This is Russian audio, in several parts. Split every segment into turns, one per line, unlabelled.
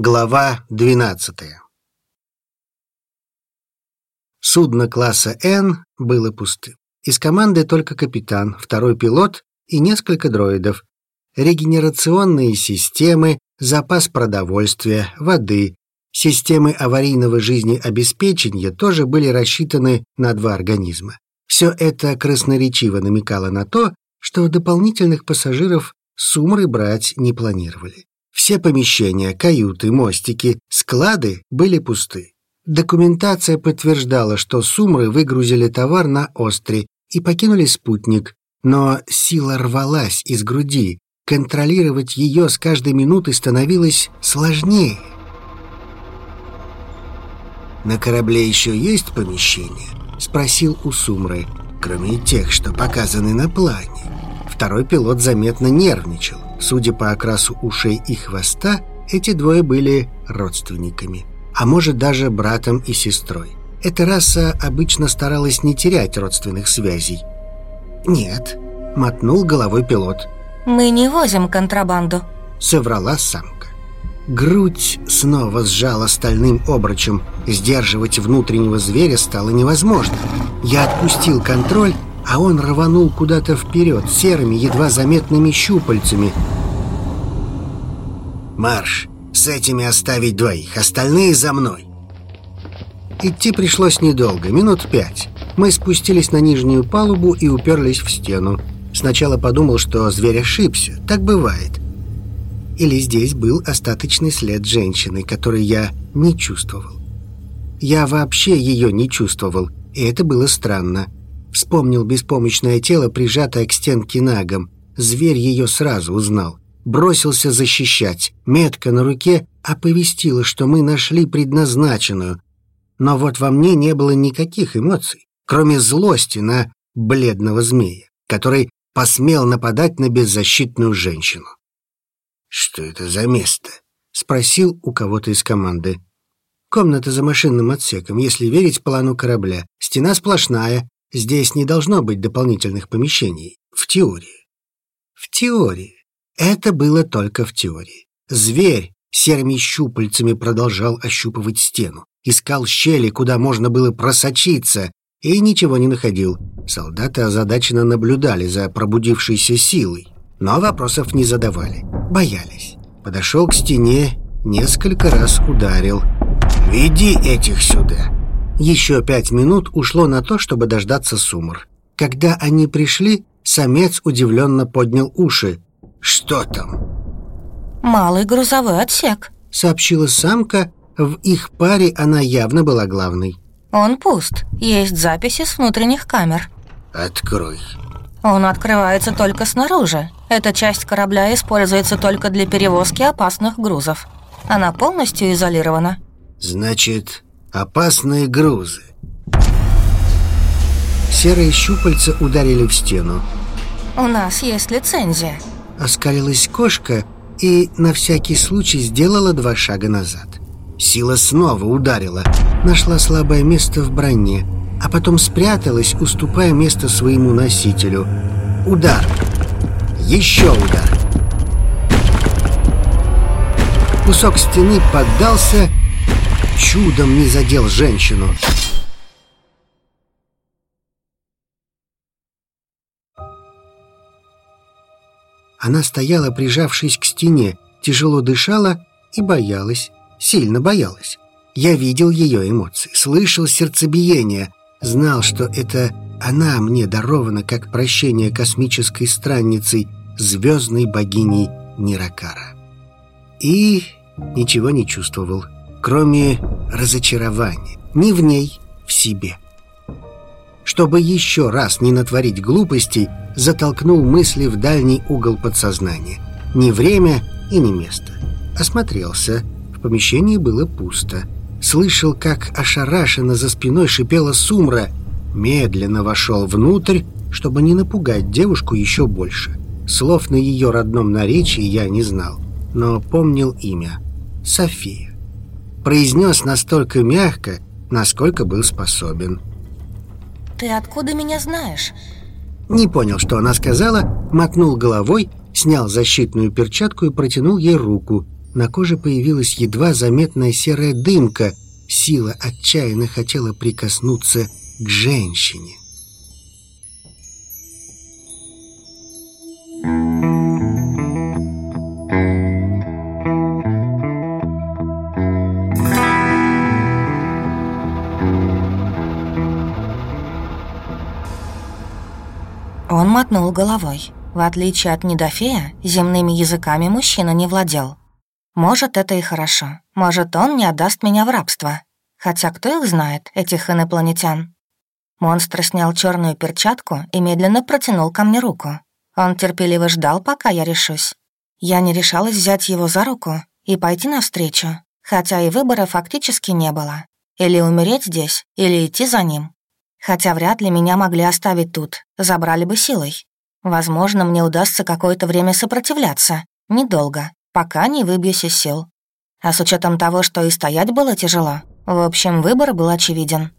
Глава 12 Судно класса «Н» было пустым. Из команды только капитан, второй пилот и несколько дроидов. Регенерационные системы, запас продовольствия, воды, системы аварийного жизнеобеспечения тоже были рассчитаны на два организма. Все это красноречиво намекало на то, что дополнительных пассажиров Сумры брать не планировали. Все помещения, каюты, мостики, склады были пусты. Документация подтверждала, что Сумры выгрузили товар на остре и покинули спутник, но сила рвалась из груди, контролировать ее с каждой минутой становилось сложнее. «На корабле еще есть помещение?» — спросил у Сумры, кроме тех, что показаны на плане. Второй пилот заметно нервничал. Судя по окрасу ушей и хвоста, эти двое были родственниками, а может даже братом и сестрой. Эта раса обычно старалась не терять родственных связей. «Нет», — мотнул головой пилот.
«Мы не возим контрабанду», —
соврала самка. Грудь снова сжала стальным обручем. Сдерживать внутреннего зверя стало невозможно. Я отпустил контроль а он рванул куда-то вперед серыми, едва заметными щупальцами. «Марш! С этими оставить двоих, остальные за мной!» Идти пришлось недолго, минут пять. Мы спустились на нижнюю палубу и уперлись в стену. Сначала подумал, что зверь ошибся. Так бывает. Или здесь был остаточный след женщины, который я не чувствовал. Я вообще ее не чувствовал, и это было странно. Вспомнил беспомощное тело, прижатое к стенке нагом. Зверь ее сразу узнал. Бросился защищать. Метка на руке оповестила, что мы нашли предназначенную. Но вот во мне не было никаких эмоций, кроме злости на бледного змея, который посмел нападать на беззащитную женщину. «Что это за место?» — спросил у кого-то из команды. «Комната за машинным отсеком, если верить плану корабля. Стена сплошная, Здесь не должно быть дополнительных помещений. В теории. В теории. Это было только в теории. Зверь серыми щупальцами продолжал ощупывать стену. Искал щели, куда можно было просочиться, и ничего не находил. Солдаты озадаченно наблюдали за пробудившейся силой, но вопросов не задавали. Боялись. Подошел к стене, несколько раз ударил. «Веди этих сюда!» Еще пять минут ушло на то, чтобы дождаться сумр. Когда они пришли, самец удивленно поднял уши. «Что там?»
«Малый грузовой отсек», —
сообщила самка. В их паре она явно была главной.
«Он пуст. Есть записи с внутренних камер».
«Открой».
«Он открывается только снаружи. Эта часть корабля используется только для перевозки опасных грузов. Она полностью изолирована».
«Значит, Опасные грузы. Серые щупальца ударили в стену.
«У нас есть лицензия».
Оскалилась кошка и на всякий случай сделала два шага назад. Сила снова ударила, нашла слабое место в броне, а потом спряталась, уступая место своему носителю. Удар. Еще удар. Кусок стены поддался чудом не задел женщину. Она стояла, прижавшись к стене, тяжело дышала и боялась, сильно боялась. Я видел ее эмоции, слышал сердцебиение, знал, что это она мне дарована как прощение космической странницей, звездной богиней Ниракара. И ничего не чувствовал кроме разочарования. Не в ней, в себе. Чтобы еще раз не натворить глупостей, затолкнул мысли в дальний угол подсознания. Ни время и ни место. Осмотрелся. В помещении было пусто. Слышал, как ошарашенно за спиной шипела сумра. Медленно вошел внутрь, чтобы не напугать девушку еще больше. Слов на ее родном наречии я не знал, но помнил имя. София произнес настолько мягко, насколько был способен.
«Ты откуда меня знаешь?»
Не понял, что она сказала, мотнул головой, снял защитную перчатку и протянул ей руку. На коже появилась едва заметная серая дымка. Сила отчаянно хотела прикоснуться к женщине.
Мотнул головой. В отличие от Недофея, земными языками мужчина не владел. Может, это и хорошо. Может, он не отдаст меня в рабство. Хотя кто их знает, этих инопланетян? Монстр снял черную перчатку и медленно протянул ко мне руку. Он терпеливо ждал, пока я решусь. Я не решалась взять его за руку и пойти навстречу, хотя и выбора фактически не было. Или умереть здесь, или идти за ним. Хотя вряд ли меня могли оставить тут, забрали бы силой. Возможно, мне удастся какое-то время сопротивляться. Недолго, пока не выбьюсь из сил. А с учетом того, что и стоять было тяжело, в общем, выбор был очевиден.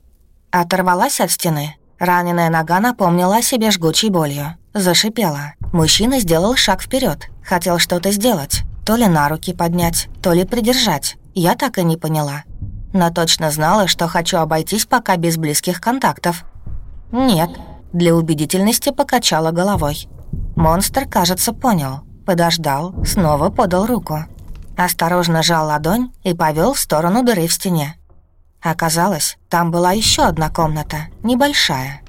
Оторвалась от стены. Раненая нога напомнила о себе жгучей болью. Зашипела. Мужчина сделал шаг вперед, хотел что-то сделать. То ли на руки поднять, то ли придержать. Я так и не поняла но точно знала, что хочу обойтись пока без близких контактов. «Нет», — для убедительности покачала головой. Монстр, кажется, понял, подождал, снова подал руку. Осторожно жал ладонь и повел в сторону дыры в стене. Оказалось, там была еще одна комната, небольшая.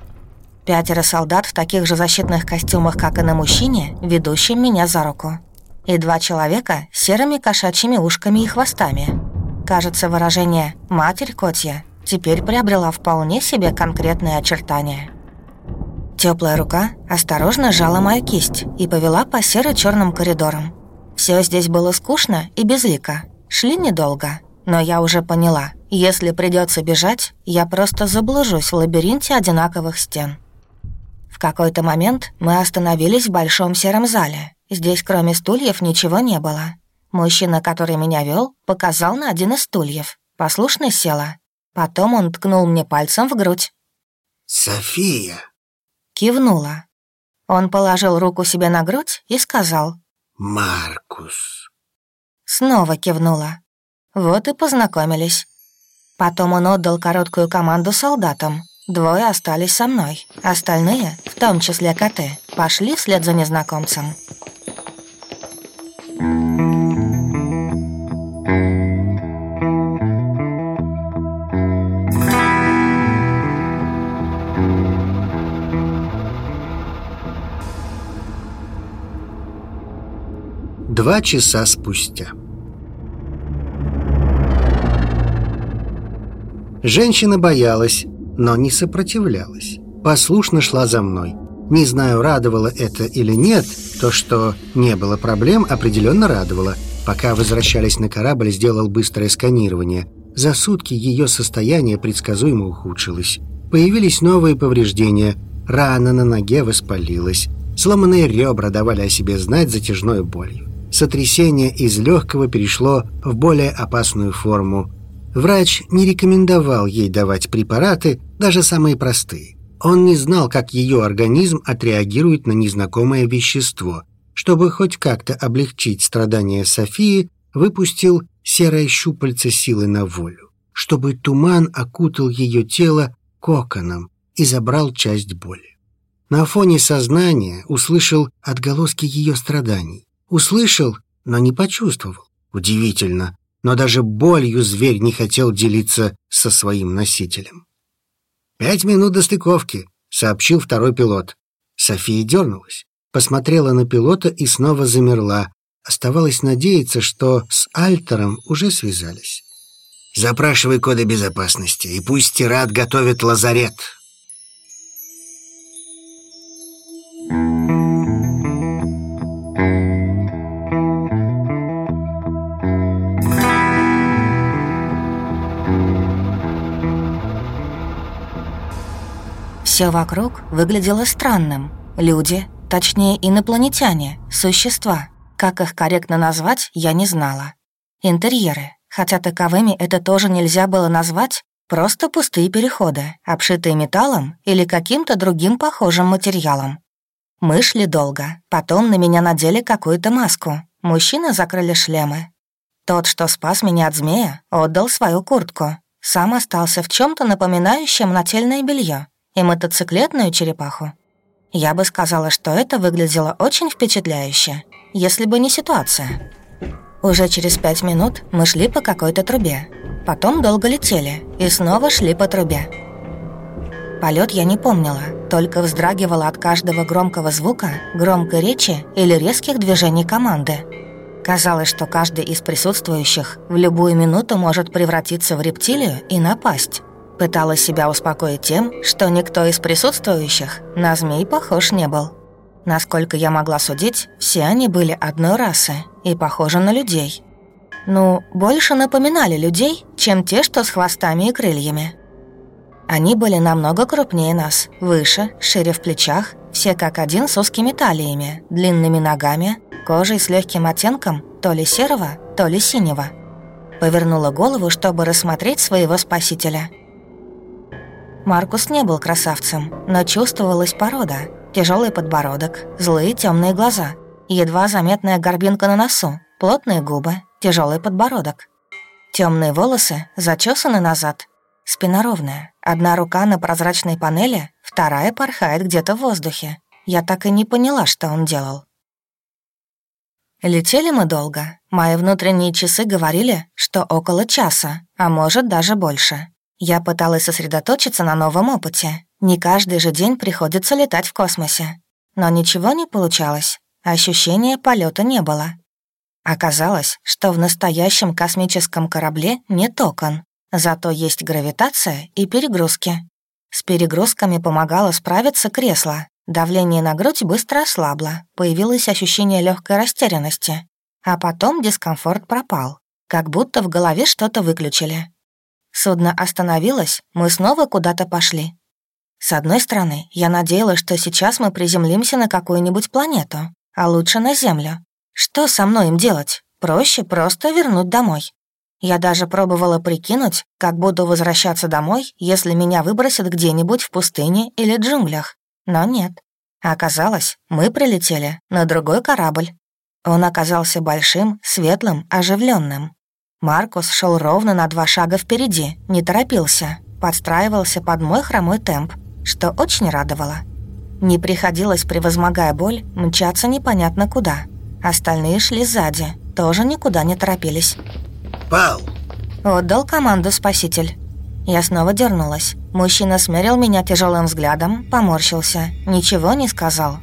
Пятеро солдат в таких же защитных костюмах, как и на мужчине, ведущим меня за руку. И два человека с серыми кошачьими ушками и хвостами — Кажется, выражение «матерь котья» теперь приобрела вполне себе конкретные очертания. Теплая рука осторожно сжала мою кисть и повела по серо черным коридорам. Все здесь было скучно и безлико. Шли недолго, но я уже поняла, если придется бежать, я просто заблужусь в лабиринте одинаковых стен. В какой-то момент мы остановились в большом сером зале. Здесь кроме стульев ничего не было. Мужчина, который меня вел, показал на один из стульев. Послушно села. Потом он ткнул мне пальцем в грудь.
«София!»
Кивнула. Он положил руку себе на грудь и сказал.
«Маркус».
Снова кивнула. Вот и познакомились. Потом он отдал короткую команду солдатам. Двое остались со мной. Остальные, в том числе коты, пошли вслед за незнакомцем.
Два часа спустя. Женщина боялась, но не сопротивлялась. Послушно шла за мной. Не знаю, радовало это или нет, то, что не было проблем, определенно радовало. Пока возвращались на корабль, сделал быстрое сканирование. За сутки ее состояние предсказуемо ухудшилось. Появились новые повреждения. Рана на ноге воспалилась. Сломанные ребра давали о себе знать затяжной болью сотрясение из легкого перешло в более опасную форму. Врач не рекомендовал ей давать препараты, даже самые простые. Он не знал, как ее организм отреагирует на незнакомое вещество. Чтобы хоть как-то облегчить страдания Софии, выпустил серое щупальце силы на волю, чтобы туман окутал ее тело коконом и забрал часть боли. На фоне сознания услышал отголоски ее страданий. Услышал, но не почувствовал. Удивительно, но даже болью зверь не хотел делиться со своим носителем. «Пять минут до стыковки», — сообщил второй пилот. София дернулась, посмотрела на пилота и снова замерла. Оставалось надеяться, что с Альтером уже связались. «Запрашивай коды безопасности, и пусть Тират готовит лазарет»,
Все вокруг выглядело странным. Люди, точнее инопланетяне, существа. Как их корректно назвать, я не знала. Интерьеры, хотя таковыми это тоже нельзя было назвать, просто пустые переходы, обшитые металлом или каким-то другим похожим материалом. Мы шли долго, потом на меня надели какую-то маску. Мужчины закрыли шлемы. Тот, что спас меня от змея, отдал свою куртку. Сам остался в чем то напоминающем нательное белье и мотоциклетную черепаху. Я бы сказала, что это выглядело очень впечатляюще, если бы не ситуация. Уже через пять минут мы шли по какой-то трубе. Потом долго летели и снова шли по трубе. Полет я не помнила, только вздрагивала от каждого громкого звука, громкой речи или резких движений команды. Казалось, что каждый из присутствующих в любую минуту может превратиться в рептилию и напасть. Пыталась себя успокоить тем, что никто из присутствующих на змей похож не был. Насколько я могла судить, все они были одной расы и похожи на людей. Ну, больше напоминали людей, чем те, что с хвостами и крыльями. Они были намного крупнее нас, выше, шире в плечах, все как один с узкими талиями, длинными ногами, кожей с легким оттенком то ли серого, то ли синего. Повернула голову, чтобы рассмотреть своего спасителя. Маркус не был красавцем, но чувствовалась порода. Тяжелый подбородок, злые темные глаза, едва заметная горбинка на носу, плотные губы, тяжелый подбородок. Темные волосы зачесаны назад, спина ровная, Одна рука на прозрачной панели, вторая порхает где-то в воздухе. Я так и не поняла, что он делал. Летели мы долго. Мои внутренние часы говорили, что около часа, а может даже больше. Я пыталась сосредоточиться на новом опыте. Не каждый же день приходится летать в космосе. Но ничего не получалось. Ощущения полета не было. Оказалось, что в настоящем космическом корабле нет окон, Зато есть гравитация и перегрузки. С перегрузками помогало справиться кресло. Давление на грудь быстро ослабло, появилось ощущение легкой растерянности. А потом дискомфорт пропал, как будто в голове что-то выключили. Судно остановилось, мы снова куда-то пошли. С одной стороны, я надеялась, что сейчас мы приземлимся на какую-нибудь планету, а лучше на Землю. Что со мной им делать? Проще просто вернуть домой. Я даже пробовала прикинуть, как буду возвращаться домой, если меня выбросят где-нибудь в пустыне или джунглях. Но нет. Оказалось, мы прилетели на другой корабль. Он оказался большим, светлым, оживленным. Маркус шел ровно на два шага впереди, не торопился, подстраивался под мой хромой темп, что очень радовало. Не приходилось, превозмогая боль, мчаться непонятно куда. Остальные шли сзади, тоже никуда не торопились.
Пал!»
Отдал команду спаситель. Я снова дернулась. Мужчина смерил меня тяжелым взглядом, поморщился, ничего не сказал.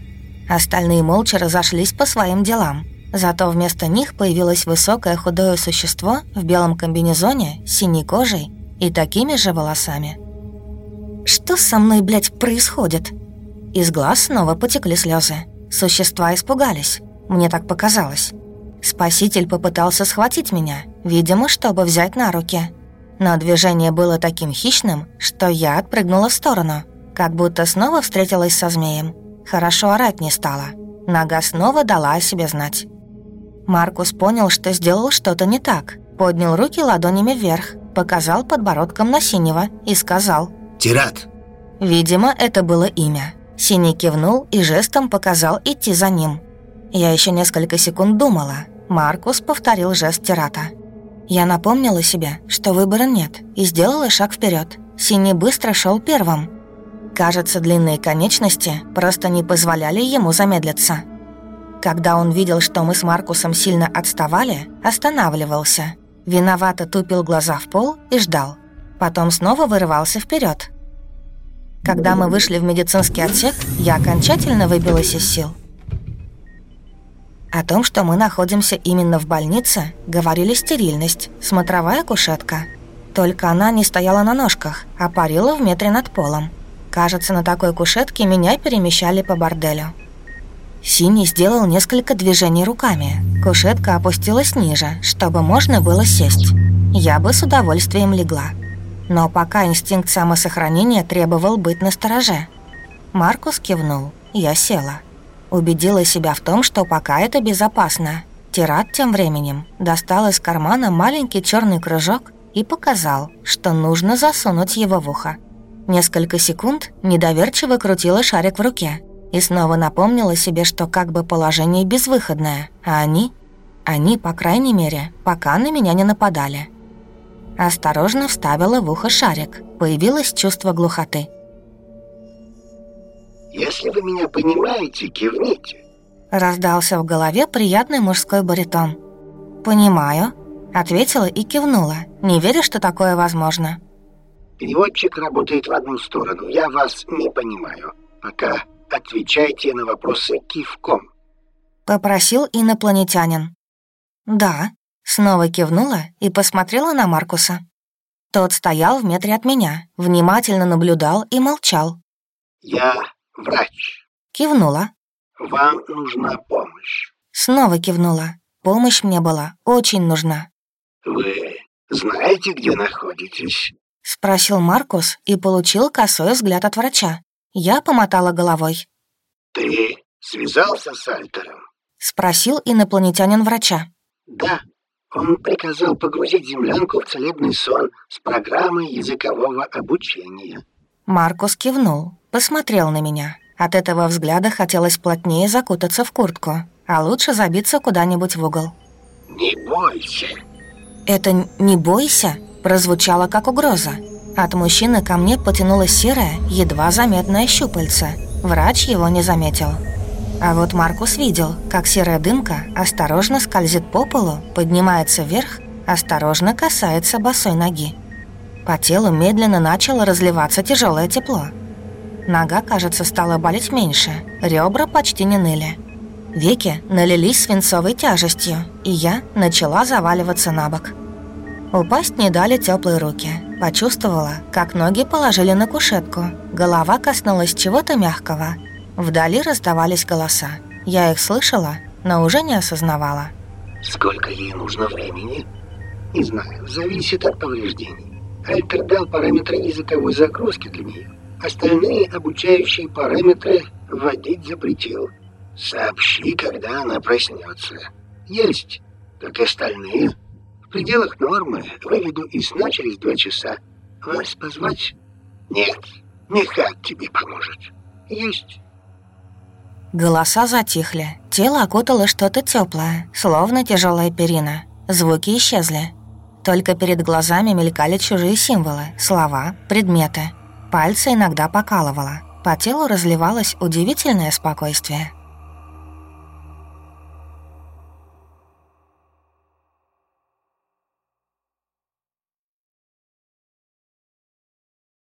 Остальные молча разошлись по своим делам. Зато вместо них появилось высокое худое существо в белом комбинезоне, синей кожей и такими же волосами. «Что со мной, блядь, происходит?» Из глаз снова потекли слезы. Существа испугались. Мне так показалось. Спаситель попытался схватить меня, видимо, чтобы взять на руки. Но движение было таким хищным, что я отпрыгнула в сторону, как будто снова встретилась со змеем. Хорошо орать не стала. Нога снова дала о себе знать. Маркус понял, что сделал что-то не так. Поднял руки ладонями вверх, показал подбородком на синего и сказал
«Тират».
Видимо, это было имя. Синий кивнул и жестом показал идти за ним. Я еще несколько секунд думала. Маркус повторил жест Тирата. Я напомнила себе, что выбора нет, и сделала шаг вперед. Синий быстро шел первым. Кажется, длинные конечности просто не позволяли ему замедлиться. Когда он видел, что мы с Маркусом сильно отставали, останавливался. Виновато тупил глаза в пол и ждал. Потом снова вырывался вперед. Когда мы вышли в медицинский отсек, я окончательно выбилась из сил. О том, что мы находимся именно в больнице, говорили стерильность, смотровая кушетка. Только она не стояла на ножках, а парила в метре над полом. Кажется, на такой кушетке меня перемещали по борделю. Синий сделал несколько движений руками. Кушетка опустилась ниже, чтобы можно было сесть. Я бы с удовольствием легла. Но пока инстинкт самосохранения требовал быть настороже. Маркус кивнул. Я села. Убедила себя в том, что пока это безопасно. Тират тем временем достал из кармана маленький черный кружок и показал, что нужно засунуть его в ухо. Несколько секунд недоверчиво крутила шарик в руке и снова напомнила себе, что как бы положение безвыходное, а они... Они, по крайней мере, пока на меня не нападали. Осторожно вставила в ухо шарик. Появилось чувство глухоты.
«Если вы меня понимаете, кивните».
Раздался в голове приятный мужской баритон. «Понимаю», — ответила и кивнула, не веря, что такое возможно.
«Переводчик работает в одну сторону. Я вас не понимаю. Пока отвечайте на вопросы кивком».
Попросил инопланетянин. «Да», снова кивнула и посмотрела на Маркуса. Тот стоял в метре от меня, внимательно наблюдал и молчал.
«Я врач».
Кивнула.
«Вам нужна помощь».
Снова кивнула. Помощь мне была очень нужна.
«Вы знаете, где находитесь?»
Спросил Маркус и получил косой взгляд от врача. Я помотала головой.
«Ты связался с Альтером?»
Спросил инопланетянин врача.
«Да, он приказал погрузить землянку в целебный сон с программой языкового обучения».
Маркус кивнул, посмотрел на меня. От этого взгляда хотелось плотнее закутаться в куртку, а лучше забиться куда-нибудь в угол.
«Не бойся».
«Это «не бойся» прозвучало как угроза. От мужчины ко мне потянулось серое, едва заметное щупальце. Врач его не заметил. А вот Маркус видел, как серая дымка осторожно скользит по полу, поднимается вверх, осторожно касается босой ноги. По телу медленно начало разливаться тяжелое тепло. Нога, кажется, стала болеть меньше, ребра почти не ныли. Веки налились свинцовой тяжестью, и я начала заваливаться на бок. Упасть не дали теплые руки. Почувствовала, как ноги положили на кушетку, голова коснулась чего-то мягкого – Вдали раздавались голоса. Я их слышала, но уже не осознавала.
Сколько ей нужно времени? Не знаю, зависит от повреждений. Альтер дал параметры языковой загрузки для нее. Остальные обучающие параметры вводить запретил. Сообщи, когда она проснется. Есть, как и остальные. В пределах нормы выведу из сна через два часа. Вас позвать? Нет, Михат тебе поможет. Есть.
Голоса затихли, тело окутало что-то теплое, словно тяжелая перина. Звуки исчезли. Только перед глазами мелькали чужие символы, слова, предметы. Пальцы иногда покалывало. По телу разливалось удивительное спокойствие.